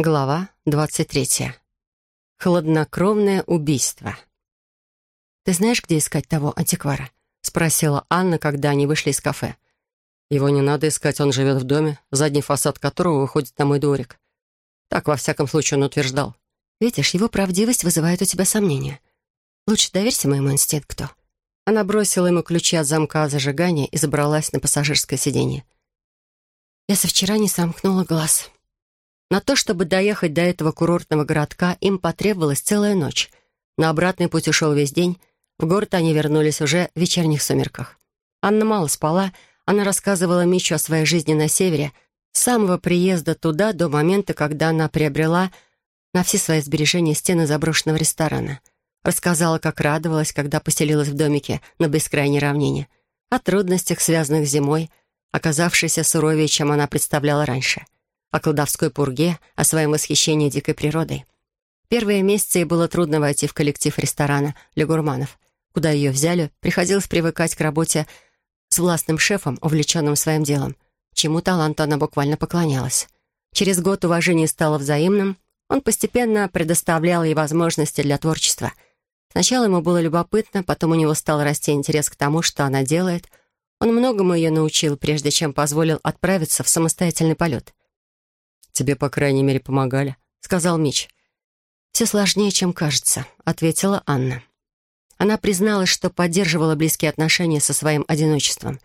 Глава 23. Хладнокровное убийство. «Ты знаешь, где искать того антиквара?» — спросила Анна, когда они вышли из кафе. «Его не надо искать, он живет в доме, задний фасад которого выходит на мой дворик». Так, во всяком случае, он утверждал. «Видишь, его правдивость вызывает у тебя сомнения. Лучше доверься моему инстинкту». Она бросила ему ключи от замка зажигания и забралась на пассажирское сиденье. «Я со вчера не сомкнула глаз». На то, чтобы доехать до этого курортного городка, им потребовалась целая ночь. На обратный путь ушел весь день. В город они вернулись уже в вечерних сумерках. Анна мало спала. Она рассказывала Мичу о своей жизни на севере, с самого приезда туда до момента, когда она приобрела на все свои сбережения стены заброшенного ресторана. Рассказала, как радовалась, когда поселилась в домике на бескрайней равнине, о трудностях, связанных с зимой, оказавшейся суровее, чем она представляла раньше — о колдовской пурге, о своем восхищении дикой природой. Первые месяцы ей было трудно войти в коллектив ресторана «Для гурманов». Куда ее взяли, приходилось привыкать к работе с властным шефом, увлеченным своим делом, чему таланту она буквально поклонялась. Через год уважение стало взаимным, он постепенно предоставлял ей возможности для творчества. Сначала ему было любопытно, потом у него стал расти интерес к тому, что она делает. Он многому ее научил, прежде чем позволил отправиться в самостоятельный полет. «Тебе, по крайней мере, помогали», — сказал Мич. «Все сложнее, чем кажется», — ответила Анна. Она призналась, что поддерживала близкие отношения со своим одиночеством.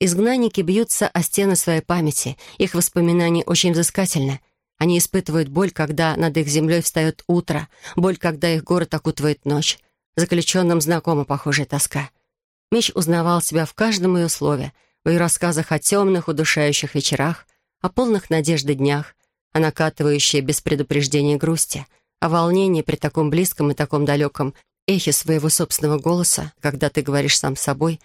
Изгнанники бьются о стены своей памяти, их воспоминания очень взыскательны. Они испытывают боль, когда над их землей встает утро, боль, когда их город окутывает ночь. Заключенным знакома похожая тоска. Мич узнавал себя в каждом ее слове, в ее рассказах о темных, удушающих вечерах, о полных надежды днях, о накатывающей без предупреждения грусти, о волнении при таком близком и таком далеком эхе своего собственного голоса, когда ты говоришь сам с собой,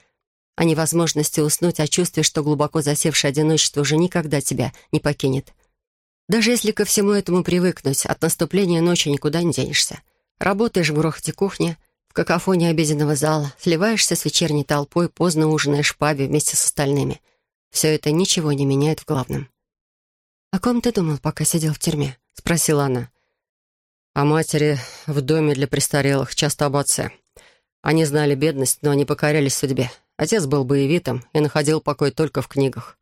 о невозможности уснуть, о чувстве, что глубоко засевшее одиночество уже никогда тебя не покинет. Даже если ко всему этому привыкнуть, от наступления ночи никуда не денешься. Работаешь в грохоте кухни, в какофонии обеденного зала, сливаешься с вечерней толпой, поздно ужинаешь в пабе вместе с остальными. Все это ничего не меняет в главном. «О ком ты думал, пока сидел в тюрьме?» — спросила она. «О матери в доме для престарелых, часто об отце. Они знали бедность, но не покорялись судьбе. Отец был боевитым и находил покой только в книгах.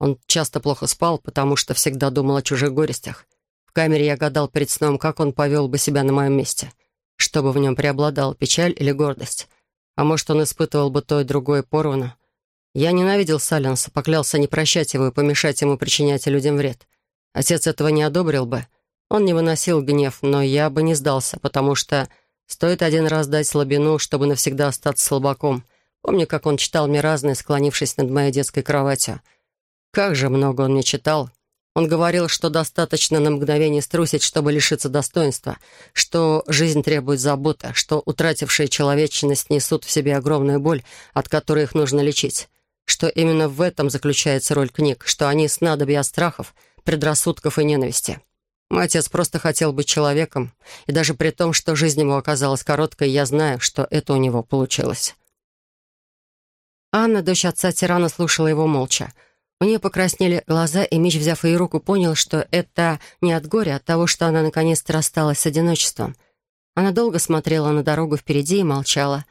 Он часто плохо спал, потому что всегда думал о чужих горестях. В камере я гадал перед сном, как он повел бы себя на моем месте, чтобы в нем преобладала печаль или гордость. А может, он испытывал бы то и другое поровну, я ненавидел Саленса, поклялся не прощать его и помешать ему причинять людям вред. Отец этого не одобрил бы. Он не выносил гнев, но я бы не сдался, потому что стоит один раз дать слабину, чтобы навсегда остаться слабаком. Помню, как он читал мне разные, склонившись над моей детской кроватью. Как же много он мне читал. Он говорил, что достаточно на мгновение струсить, чтобы лишиться достоинства, что жизнь требует заботы, что утратившие человечность несут в себе огромную боль, от которой их нужно лечить что именно в этом заключается роль книг, что они снадобья страхов, предрассудков и ненависти. Мой отец просто хотел быть человеком, и даже при том, что жизнь ему оказалась короткой, я знаю, что это у него получилось. Анна, дочь отца тирана, слушала его молча. У нее покраснели глаза, и Мич, взяв ее руку, понял, что это не от горя, а от того, что она наконец-то рассталась с одиночеством. Она долго смотрела на дорогу впереди и молчала.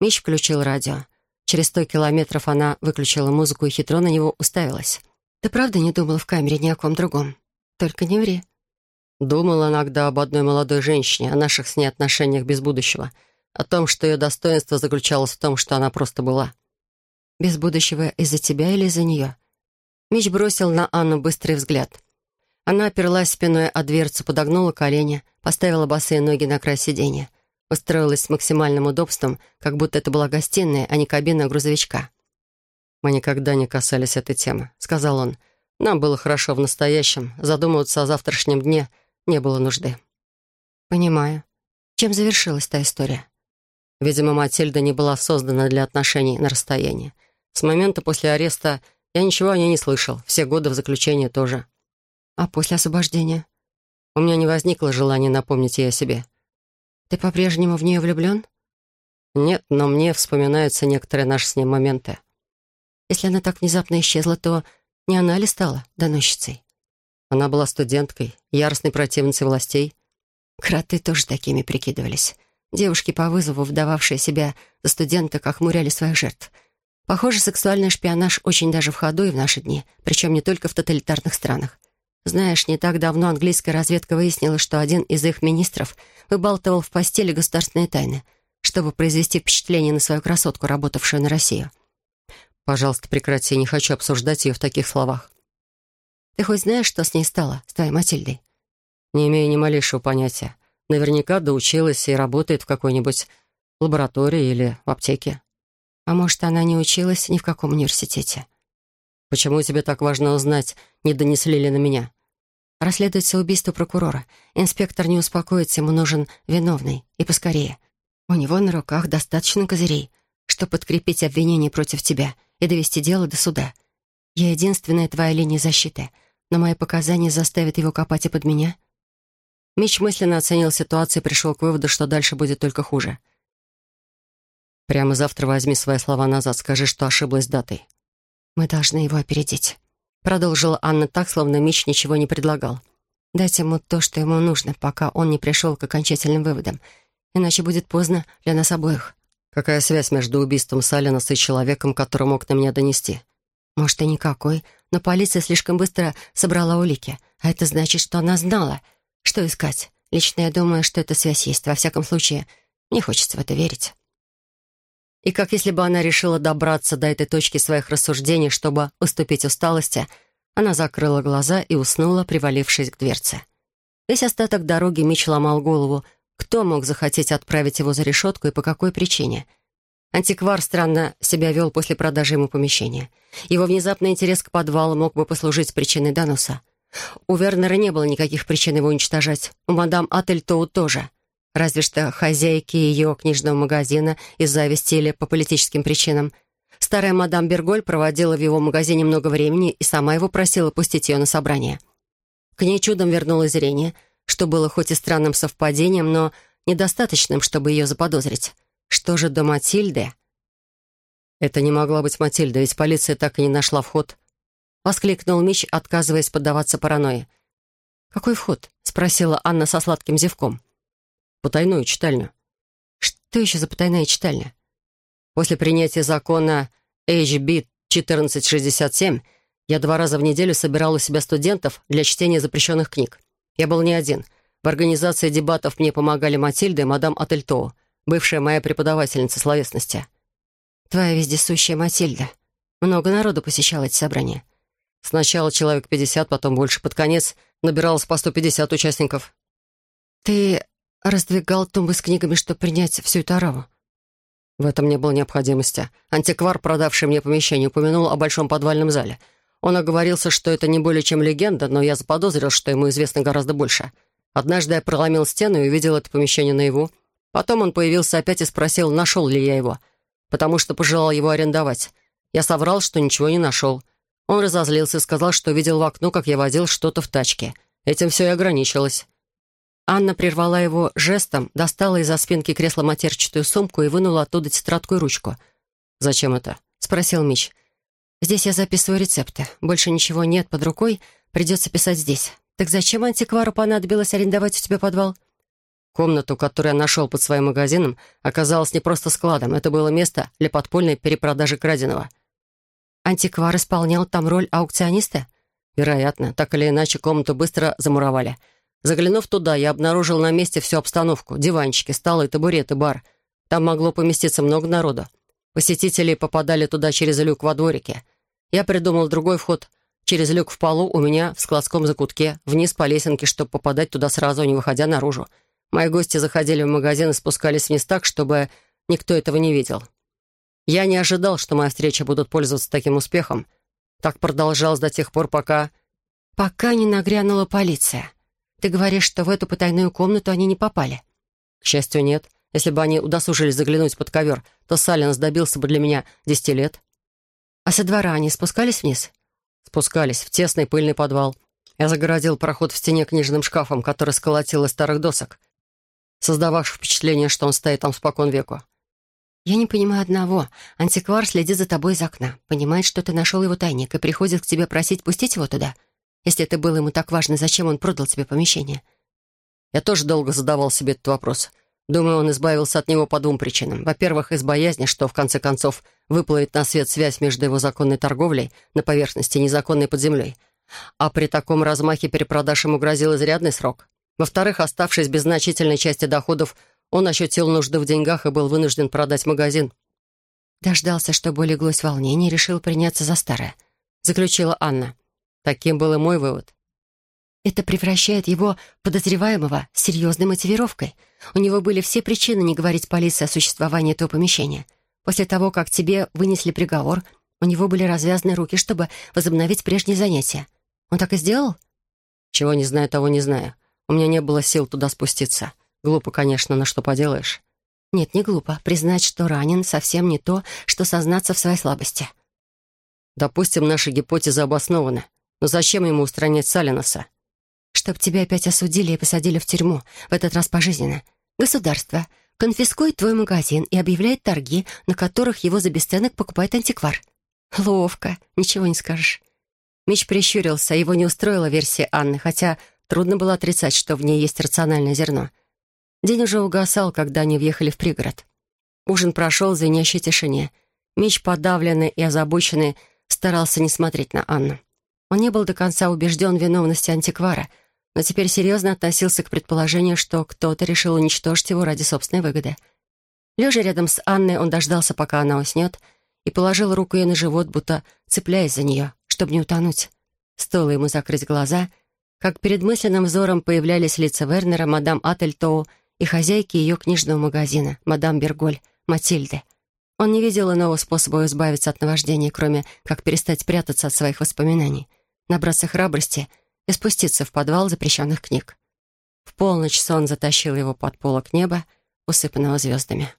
Мич включил радио. Через сто километров она выключила музыку и хитро на него уставилась. «Ты правда не думала в камере ни о ком другом? Только не ври». Думала иногда об одной молодой женщине, о наших с ней отношениях без будущего, о том, что ее достоинство заключалось в том, что она просто была. «Без будущего из-за тебя или из-за нее?» Мич бросил на Анну быстрый взгляд. Она оперлась спиной о дверцу, подогнула колени, поставила босые ноги на край сиденья устроилась с максимальным удобством, как будто это была гостиная, а не кабина грузовичка. «Мы никогда не касались этой темы», — сказал он. «Нам было хорошо в настоящем. Задумываться о завтрашнем дне не было нужды». «Понимаю. Чем завершилась та история?» Видимо, Матильда не была создана для отношений на расстоянии. С момента после ареста я ничего о ней не слышал. Все годы в заключении тоже. А после освобождения? У меня не возникло желания напомнить ей о себе. Ты по-прежнему в нее влюблен? Нет, но мне вспоминаются некоторые наши с ней моменты. Если она так внезапно исчезла, то не она ли стала доносчицей? Она была студенткой, яростной противницей властей. Кроты тоже такими прикидывались. Девушки по вызову, вдававшие себя за студенток, охмуряли своих жертв. Похоже, сексуальный шпионаж очень даже в ходу и в наши дни, причем не только в тоталитарных странах. Знаешь, не так давно английская разведка выяснила, что один из их министров выбалтывал в постели государственные тайны, чтобы произвести впечатление на свою красотку, работавшую на Россию. «Пожалуйста, прекрати, не хочу обсуждать ее в таких словах». «Ты хоть знаешь, что с ней стало, с твоей Матильдой?» «Не имею ни малейшего понятия. Наверняка доучилась и работает в какой-нибудь лаборатории или в аптеке». «А может, она не училась ни в каком университете?» «Почему тебе так важно узнать, не донесли ли на меня?» «Расследуется убийство прокурора. Инспектор не успокоится, ему нужен виновный. И поскорее. У него на руках достаточно козырей, чтобы подкрепить обвинение против тебя и довести дело до суда. Я единственная твоя линия защиты, но мои показания заставят его копать и под меня». Мич мысленно оценил ситуацию и пришел к выводу, что дальше будет только хуже. «Прямо завтра возьми свои слова назад, скажи, что ошиблась датой. «Мы должны его опередить», — продолжила Анна так, словно Мич ничего не предлагал. «Дать ему то, что ему нужно, пока он не пришел к окончательным выводам. Иначе будет поздно для нас обоих». «Какая связь между убийством Саленаса и человеком, который мог на меня донести?» «Может, и никакой, но полиция слишком быстро собрала улики, а это значит, что она знала, что искать. Лично я думаю, что эта связь есть. Во всяком случае, мне хочется в это верить». И как если бы она решила добраться до этой точки своих рассуждений, чтобы уступить усталости, она закрыла глаза и уснула, привалившись к дверце. Весь остаток дороги Мич ломал голову, кто мог захотеть отправить его за решетку и по какой причине. Антиквар странно себя вел после продажи ему помещения. Его внезапный интерес к подвалу мог бы послужить причиной доноса. У Вернера не было никаких причин его уничтожать. У мадам Ательтоу тоже — Разве что хозяйки ее книжного магазина из зависти или по политическим причинам. Старая мадам Берголь проводила в его магазине много времени и сама его просила пустить ее на собрание. К ней чудом вернулось зрение, что было хоть и странным совпадением, но недостаточным, чтобы ее заподозрить. Что же до Матильды? Это не могла быть Матильда, ведь полиция так и не нашла вход. Воскликнул Мич, отказываясь поддаваться паранойи. «Какой вход?» — спросила Анна со сладким зевком потайную читальню. Что еще за потайная читальня? После принятия закона HB 1467 я два раза в неделю собирал у себя студентов для чтения запрещенных книг. Я был не один. В организации дебатов мне помогали Матильда и мадам Ательтоу, бывшая моя преподавательница словесности. Твоя вездесущая Матильда. Много народу посещало эти собрания. Сначала человек 50, потом больше. Под конец набиралось по 150 участников. Ты раздвигал тумбы с книгами, чтобы принять всю эту ораву. В этом не было необходимости. Антиквар, продавший мне помещение, упомянул о большом подвальном зале. Он оговорился, что это не более чем легенда, но я заподозрил, что ему известно гораздо больше. Однажды я проломил стену и увидел это помещение наяву. Потом он появился опять и спросил, нашел ли я его, потому что пожелал его арендовать. Я соврал, что ничего не нашел. Он разозлился и сказал, что видел в окно, как я водил что-то в тачке. Этим все и ограничилось. Анна прервала его жестом, достала из-за спинки кресла матерчатую сумку и вынула оттуда тетрадку и ручку. «Зачем это?» — спросил Мич. «Здесь я записываю рецепты. Больше ничего нет под рукой, придется писать здесь. Так зачем антиквару понадобилось арендовать у тебя подвал?» Комнату, которую я нашел под своим магазином, оказалась не просто складом. Это было место для подпольной перепродажи краденого. «Антиквар исполнял там роль аукциониста?» «Вероятно. Так или иначе, комнату быстро замуровали». Заглянув туда, я обнаружил на месте всю обстановку. Диванчики, столы, табуреты, бар. Там могло поместиться много народу. Посетители попадали туда через люк во дворике. Я придумал другой вход. Через люк в полу у меня в складском закутке, вниз по лесенке, чтобы попадать туда сразу, не выходя наружу. Мои гости заходили в магазин и спускались вниз так, чтобы никто этого не видел. Я не ожидал, что мои встречи будут пользоваться таким успехом. Так продолжалось до тех пор, пока... Пока не нагрянула полиция. Ты говоришь, что в эту потайную комнату они не попали?» «К счастью, нет. Если бы они удосужились заглянуть под ковер, то Саленс добился бы для меня десяти лет». «А со двора они спускались вниз?» «Спускались в тесный пыльный подвал. Я загородил проход в стене книжным шкафом, который сколотил из старых досок, создававших впечатление, что он стоит там спокон веку. «Я не понимаю одного. Антиквар следит за тобой из окна, понимает, что ты нашел его тайник и приходит к тебе просить пустить его туда. Если это было ему так важно, зачем он продал тебе помещение? Я тоже долго задавал себе этот вопрос. Думаю, он избавился от него по двум причинам. Во-первых, из боязни, что в конце концов выплывет на свет связь между его законной торговлей на поверхности и незаконной под землей. А при таком размахе перепродаж ему грозил изрядный срок. Во-вторых, оставшись без значительной части доходов, он ощутил нужду в деньгах и был вынужден продать магазин. Дождался, что улеглось волнение, решил приняться за старое. Заключила Анна. Таким был и мой вывод. Это превращает его подозреваемого с серьезной мотивировкой. У него были все причины не говорить полиции о существовании этого помещения. После того, как тебе вынесли приговор, у него были развязаны руки, чтобы возобновить прежние занятия. Он так и сделал? Чего не знаю, того не знаю. У меня не было сил туда спуститься. Глупо, конечно, но что поделаешь. Нет, не глупо. Признать, что ранен, совсем не то, что сознаться в своей слабости. Допустим, наша гипотеза обоснована. Но зачем ему устранять Салиноса? Чтоб тебя опять осудили и посадили в тюрьму, в этот раз пожизненно. Государство конфискует твой магазин и объявляет торги, на которых его за бесценок покупает антиквар. Ловко, ничего не скажешь. Мич прищурился, его не устроила версия Анны, хотя трудно было отрицать, что в ней есть рациональное зерно. День уже угасал, когда они въехали в пригород. Ужин прошел в звенящей тишине. Мич, подавленный и озабоченный, старался не смотреть на Анну. Он не был до конца убежден в виновности антиквара, но теперь серьезно относился к предположению, что кто-то решил уничтожить его ради собственной выгоды. Лежа рядом с Анной, он дождался, пока она уснет, и положил руку ей на живот, будто цепляясь за нее, чтобы не утонуть. Стоило ему закрыть глаза, как перед мысленным взором появлялись лица Вернера, мадам Ательтоу и хозяйки ее книжного магазина, мадам Берголь, Матильды. Он не видел иного способа избавиться от наваждения, кроме как перестать прятаться от своих воспоминаний — набраться храбрости и спуститься в подвал запрещенных книг. В полночь сон затащил его под полок неба, усыпанного звездами.